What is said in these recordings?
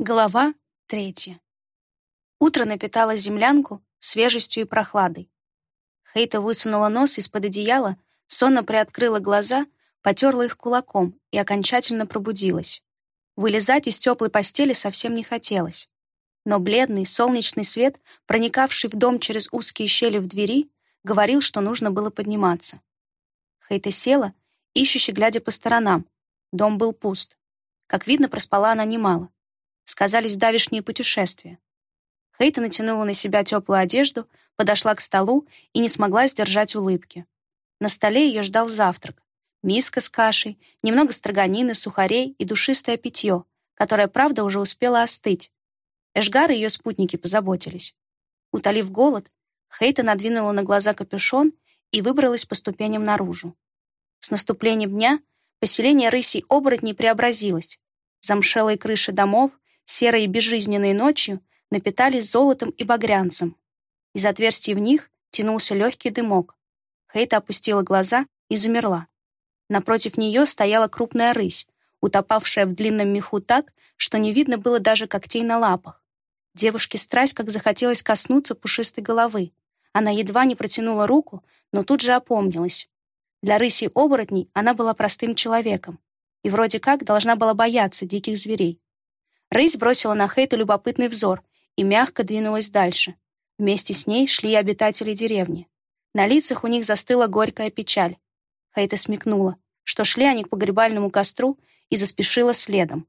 Глава третья. Утро напитало землянку свежестью и прохладой. Хейта высунула нос из-под одеяла, сонно приоткрыла глаза, потерла их кулаком и окончательно пробудилась. Вылезать из теплой постели совсем не хотелось. Но бледный солнечный свет, проникавший в дом через узкие щели в двери, говорил, что нужно было подниматься. Хейта села, ищуще глядя по сторонам. Дом был пуст. Как видно, проспала она немало сказались давишние путешествия. Хейта натянула на себя теплую одежду, подошла к столу и не смогла сдержать улыбки. На столе ее ждал завтрак. Миска с кашей, немного строганины, сухарей и душистое питье, которое, правда, уже успело остыть. Эшгар и ее спутники позаботились. Утолив голод, Хейта надвинула на глаза капюшон и выбралась по ступеням наружу. С наступлением дня поселение рысей-оборотней преобразилось. Замшелые крыши домов, серой и безжизненной ночью, напитались золотом и багрянцем. Из отверстий в них тянулся легкий дымок. Хейта опустила глаза и замерла. Напротив нее стояла крупная рысь, утопавшая в длинном меху так, что не видно было даже когтей на лапах. Девушке страсть как захотелось коснуться пушистой головы. Она едва не протянула руку, но тут же опомнилась. Для рыси-оборотней она была простым человеком и вроде как должна была бояться диких зверей. Рысь бросила на Хейту любопытный взор и мягко двинулась дальше. Вместе с ней шли обитатели деревни. На лицах у них застыла горькая печаль. Хейта смекнула, что шли они к погребальному костру и заспешила следом.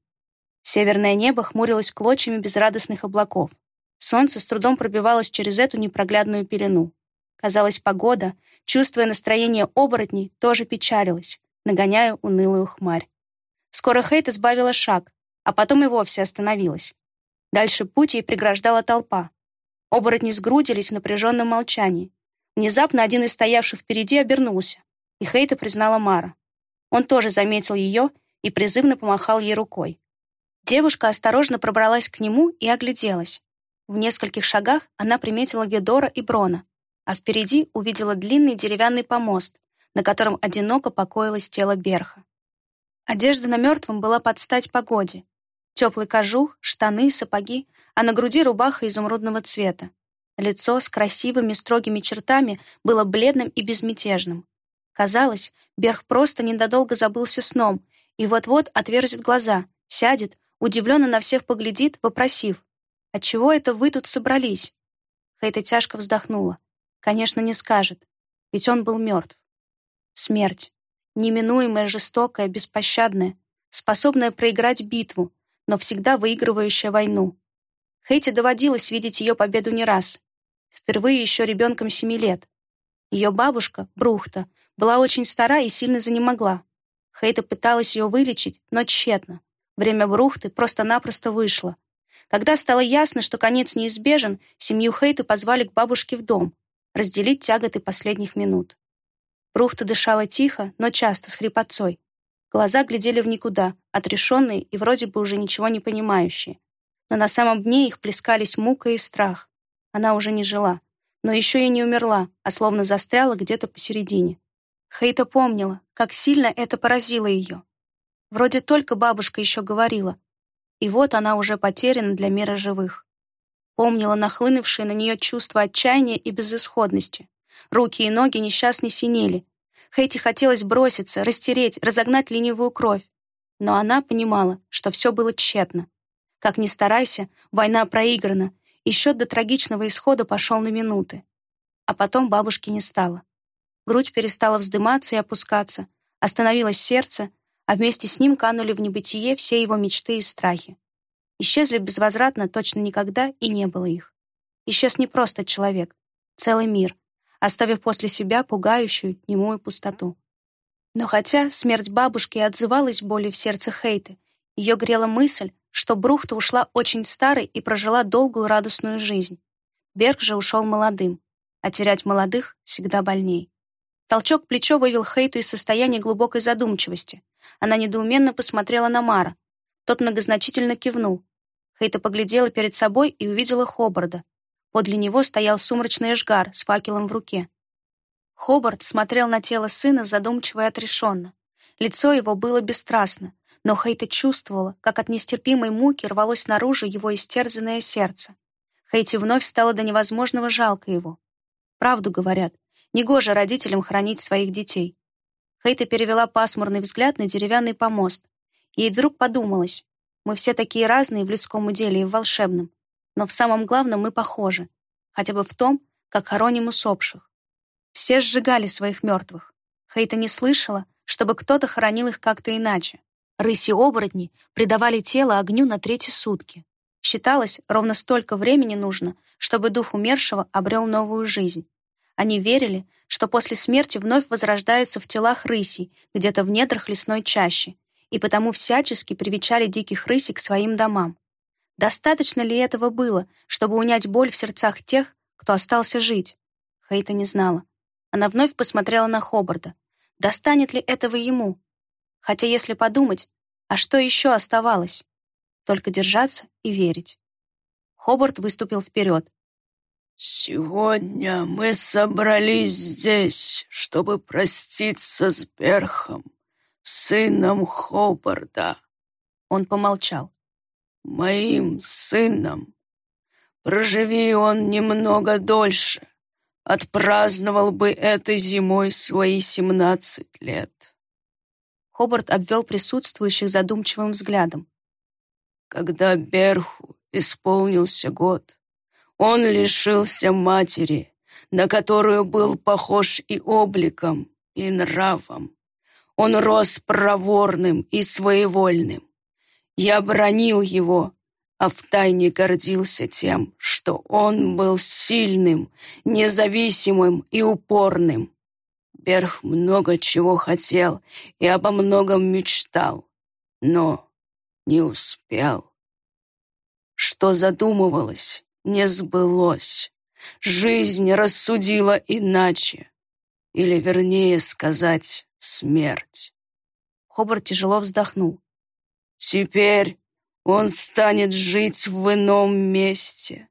Северное небо хмурилось клочьями безрадостных облаков. Солнце с трудом пробивалось через эту непроглядную пелену. Казалось, погода, чувствуя настроение оборотней, тоже печалилась, нагоняя унылую хмарь. Скоро Хейт избавила шаг, а потом и вовсе остановилась. Дальше путь ей преграждала толпа. Оборотни сгрудились в напряженном молчании. Внезапно один из стоявших впереди обернулся, и Хейта признала Мара. Он тоже заметил ее и призывно помахал ей рукой. Девушка осторожно пробралась к нему и огляделась. В нескольких шагах она приметила Гедора и Брона, а впереди увидела длинный деревянный помост, на котором одиноко покоилось тело Берха. Одежда на мертвом была под стать погоде, Теплый кожух, штаны, сапоги, а на груди рубаха изумрудного цвета. Лицо с красивыми строгими чертами было бледным и безмятежным. Казалось, Берг просто недолго забылся сном и вот-вот отверзит глаза, сядет, удивленно на всех поглядит, вопросив, «Отчего это вы тут собрались?» Хейта тяжко вздохнула. Конечно, не скажет, ведь он был мертв. Смерть. Неминуемая, жестокая, беспощадная, способная проиграть битву, но всегда выигрывающая войну. Хейти доводилось видеть ее победу не раз. Впервые еще ребенком семи лет. Ее бабушка, Брухта, была очень стара и сильно занемогла. Хейта пыталась ее вылечить, но тщетно. Время Брухты просто-напросто вышло. Когда стало ясно, что конец неизбежен, семью Хейту позвали к бабушке в дом, разделить тяготы последних минут. Брухта дышала тихо, но часто, с хрипотцой. Глаза глядели в никуда, отрешенные и вроде бы уже ничего не понимающие. Но на самом дне их плескались мука и страх. Она уже не жила. Но еще и не умерла, а словно застряла где-то посередине. Хейта помнила, как сильно это поразило ее. Вроде только бабушка еще говорила. И вот она уже потеряна для мира живых. Помнила нахлынувшие на нее чувства отчаяния и безысходности. Руки и ноги несчастно синели, Хэти хотелось броситься, растереть, разогнать ленивую кровь. Но она понимала, что все было тщетно. Как ни старайся, война проиграна, и счет до трагичного исхода пошел на минуты. А потом бабушки не стало. Грудь перестала вздыматься и опускаться, остановилось сердце, а вместе с ним канули в небытие все его мечты и страхи. Исчезли безвозвратно точно никогда и не было их. Исчез не просто человек, целый мир, оставив после себя пугающую немую пустоту. Но хотя смерть бабушки отзывалась болью в сердце Хейты, ее грела мысль, что Брухта ушла очень старой и прожила долгую радостную жизнь. Берг же ушел молодым, а терять молодых всегда больней. Толчок плечо вывел Хейту из состояния глубокой задумчивости. Она недоуменно посмотрела на Мара. Тот многозначительно кивнул. Хейта поглядела перед собой и увидела Хобарда, Подле него стоял сумрачный эшгар с факелом в руке. Хобарт смотрел на тело сына задумчиво и отрешенно. Лицо его было бесстрастно, Но Хейта чувствовала, как от нестерпимой муки рвалось наружу его истерзанное сердце. Хейти вновь стало до невозможного жалко его. Правду говорят, негоже родителям хранить своих детей. Хейта перевела пасмурный взгляд на деревянный помост. Ей вдруг подумалось, мы все такие разные в людском деле и в волшебном, но в самом главном мы похожи, хотя бы в том, как хороним усопших. Все сжигали своих мертвых. Хейта не слышала, чтобы кто-то хоронил их как-то иначе. Рыси-оборотни придавали тело огню на третьи сутки. Считалось, ровно столько времени нужно, чтобы дух умершего обрел новую жизнь. Они верили, что после смерти вновь возрождаются в телах рысей, где-то в недрах лесной чащи, и потому всячески привечали диких рысей к своим домам. Достаточно ли этого было, чтобы унять боль в сердцах тех, кто остался жить? Хейта не знала. Она вновь посмотрела на Хобарда. Достанет ли этого ему? Хотя, если подумать, а что еще оставалось? Только держаться и верить. Хобарт выступил вперед. «Сегодня мы собрались здесь, чтобы проститься с Берхом, сыном Хобарда». Он помолчал. «Моим сыном. Проживи он немного дольше, отпраздновал бы этой зимой свои семнадцать лет». Хобарт обвел присутствующих задумчивым взглядом. «Когда Берху исполнился год, он лишился матери, на которую был похож и обликом, и нравом. Он рос проворным и своевольным. Я бронил его, а втайне гордился тем, что он был сильным, независимым и упорным. Берх много чего хотел и обо многом мечтал, но не успел. Что задумывалось, не сбылось. Жизнь рассудила иначе. Или, вернее сказать, смерть. Хобарт тяжело вздохнул. Теперь он станет жить в ином месте.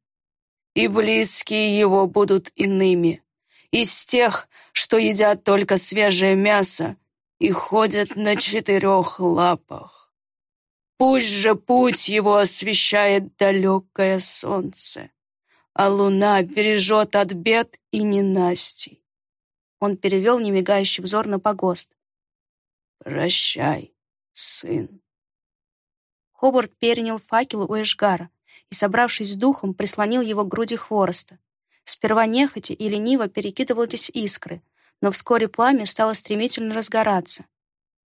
И близкие его будут иными. Из тех, что едят только свежее мясо и ходят на четырех лапах. Пусть же путь его освещает далекое солнце, а луна бережет от бед и ненастий. Он перевел немигающий взор на погост. «Прощай, сын». Хобарт перенял факел у Эшгара и, собравшись с духом, прислонил его к груди хвороста. Сперва нехотя и лениво перекидывались искры, но вскоре пламя стало стремительно разгораться.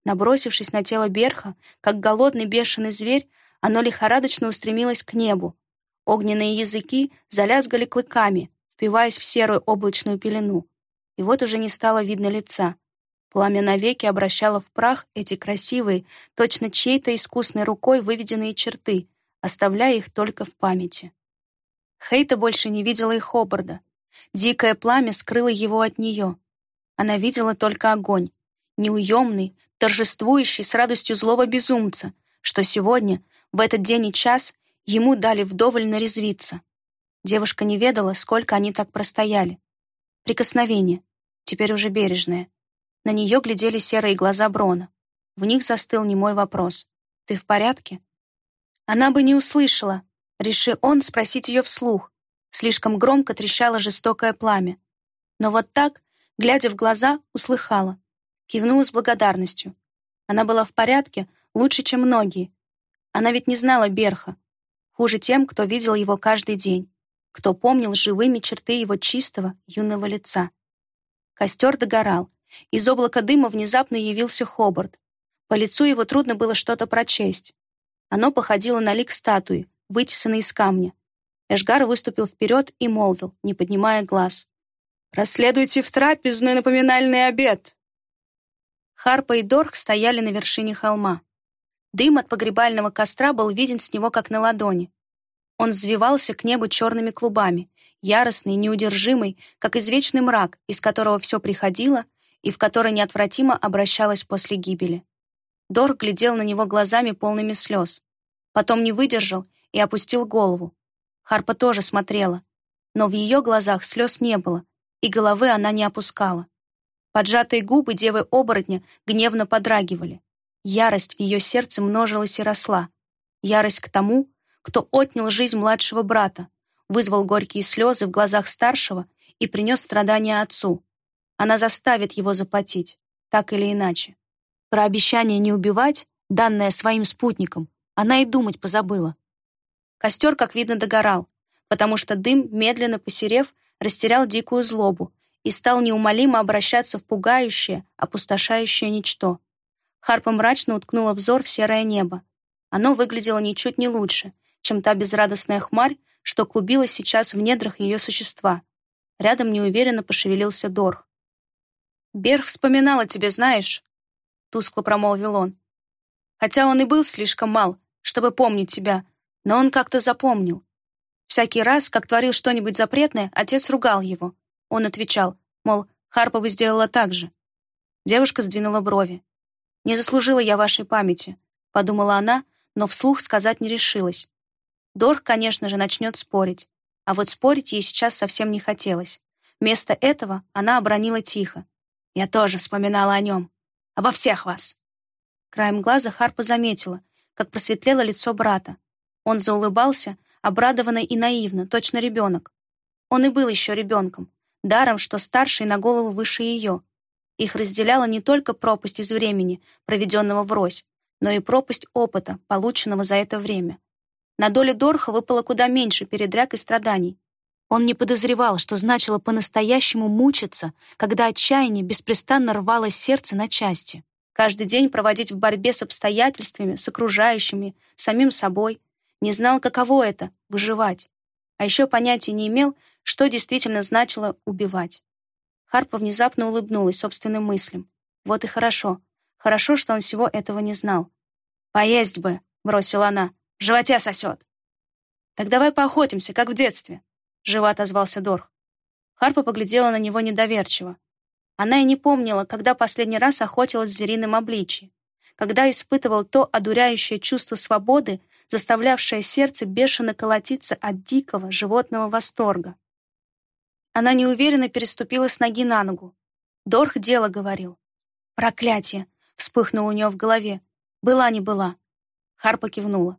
Набросившись на тело Берха, как голодный бешеный зверь, оно лихорадочно устремилось к небу. Огненные языки залязгали клыками, впиваясь в серую облачную пелену. И вот уже не стало видно лица. Пламя навеки обращало в прах эти красивые, точно чьей-то искусной рукой выведенные черты, оставляя их только в памяти. Хейта больше не видела и Хобарда. Дикое пламя скрыло его от нее. Она видела только огонь, неуемный, торжествующий с радостью злого безумца, что сегодня, в этот день и час, ему дали вдоволь нарезвиться. Девушка не ведала, сколько они так простояли. Прикосновение, теперь уже бережное. На нее глядели серые глаза Брона. В них застыл немой вопрос. «Ты в порядке?» Она бы не услышала, реши он спросить ее вслух. Слишком громко трещало жестокое пламя. Но вот так, глядя в глаза, услыхала кивнула с благодарностью. Она была в порядке, лучше, чем многие. Она ведь не знала Берха. Хуже тем, кто видел его каждый день, кто помнил живыми черты его чистого, юного лица. Костер догорал. Из облака дыма внезапно явился Хобарт. По лицу его трудно было что-то прочесть. Оно походило на лик статуи, вытесанной из камня. Эшгар выступил вперед и молвил, не поднимая глаз. «Расследуйте в трапезную напоминальный обед!» Харпа и Дорх стояли на вершине холма. Дым от погребального костра был виден с него как на ладони. Он взвивался к небу черными клубами, яростный, неудержимый, как извечный мрак, из которого все приходило и в который неотвратимо обращалось после гибели. Дорх глядел на него глазами полными слез. Потом не выдержал и опустил голову. Харпа тоже смотрела, но в ее глазах слез не было, и головы она не опускала. Поджатые губы девы-оборотня гневно подрагивали. Ярость в ее сердце множилась и росла. Ярость к тому, кто отнял жизнь младшего брата, вызвал горькие слезы в глазах старшего и принес страдания отцу. Она заставит его заплатить, так или иначе. Про обещание не убивать, данное своим спутникам, она и думать позабыла. Костер, как видно, догорал, потому что дым, медленно посерев, растерял дикую злобу и стал неумолимо обращаться в пугающее, опустошающее ничто. Харпа мрачно уткнула взор в серое небо. Оно выглядело ничуть не лучше, чем та безрадостная хмарь, что клубилась сейчас в недрах ее существа. Рядом неуверенно пошевелился Дорх. «Берх вспоминал о тебе, знаешь?» — тускло промолвил он. «Хотя он и был слишком мал, чтобы помнить тебя, но он как-то запомнил. Всякий раз, как творил что-нибудь запретное, отец ругал его. Он отвечал, мол, Харпа бы сделала так же. Девушка сдвинула брови. «Не заслужила я вашей памяти», — подумала она, но вслух сказать не решилась. Дорх, конечно же, начнет спорить. А вот спорить ей сейчас совсем не хотелось. Вместо этого она обронила тихо. «Я тоже вспоминала о нем. Обо всех вас». Краем глаза Харпа заметила, как просветлело лицо брата. Он заулыбался, обрадованно и наивно, точно ребенок. Он и был еще ребенком, даром, что старший на голову выше ее. Их разделяла не только пропасть из времени, проведенного врозь, но и пропасть опыта, полученного за это время. На долю Дорха выпало куда меньше передряг и страданий. Он не подозревал, что значило по-настоящему мучиться, когда отчаяние беспрестанно рвало сердце на части. Каждый день проводить в борьбе с обстоятельствами, с окружающими, самим собой. Не знал, каково это — выживать. А еще понятия не имел, что действительно значило убивать. Харпа внезапно улыбнулась собственным мыслям. Вот и хорошо. Хорошо, что он всего этого не знал. «Поесть бы», — бросила она. «В животе сосет». «Так давай поохотимся, как в детстве», — живо отозвался Дорх. Харпа поглядела на него недоверчиво. Она и не помнила, когда последний раз охотилась в зверином обличье, когда испытывал то одуряющее чувство свободы, заставлявшее сердце бешено колотиться от дикого животного восторга. Она неуверенно переступила с ноги на ногу. Дорх дело говорил. «Проклятие!» вспыхнуло у нее в голове. «Была не была». Харпа кивнула.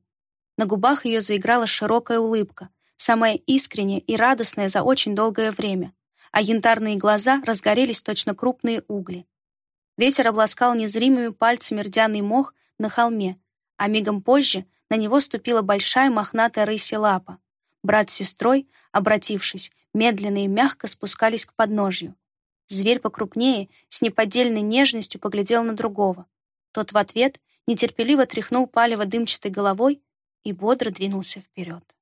На губах ее заиграла широкая улыбка, самая искренняя и радостная за очень долгое время, а янтарные глаза разгорелись точно крупные угли. Ветер обласкал незримыми пальцами рдяный мох на холме, а мигом позже на него ступила большая мохнатая рысья лапа. Брат с сестрой, обратившись, медленно и мягко спускались к подножью. Зверь покрупнее, с неподдельной нежностью поглядел на другого. Тот в ответ нетерпеливо тряхнул палево дымчатой головой и бодро двинулся вперед.